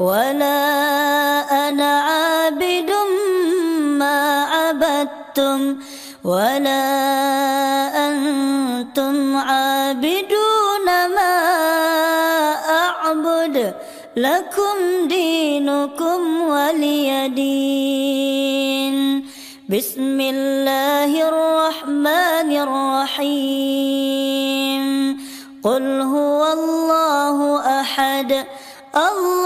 ولا أنا عابد ما عبدتم ولا أنتم عابدون ما أعبد لكم دينكم ولي دين بسم الله الرحمن الرحيم قل هو الله أحد الله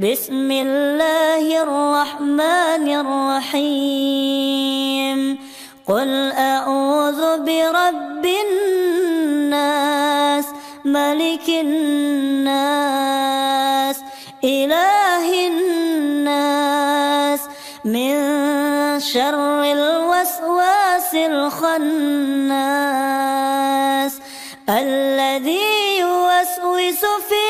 بسم الله الرحمن الرحيم. قل أعوذ برب الناس ملك الناس إله الناس. من شر الوسواس الخناس الذي يوسوس في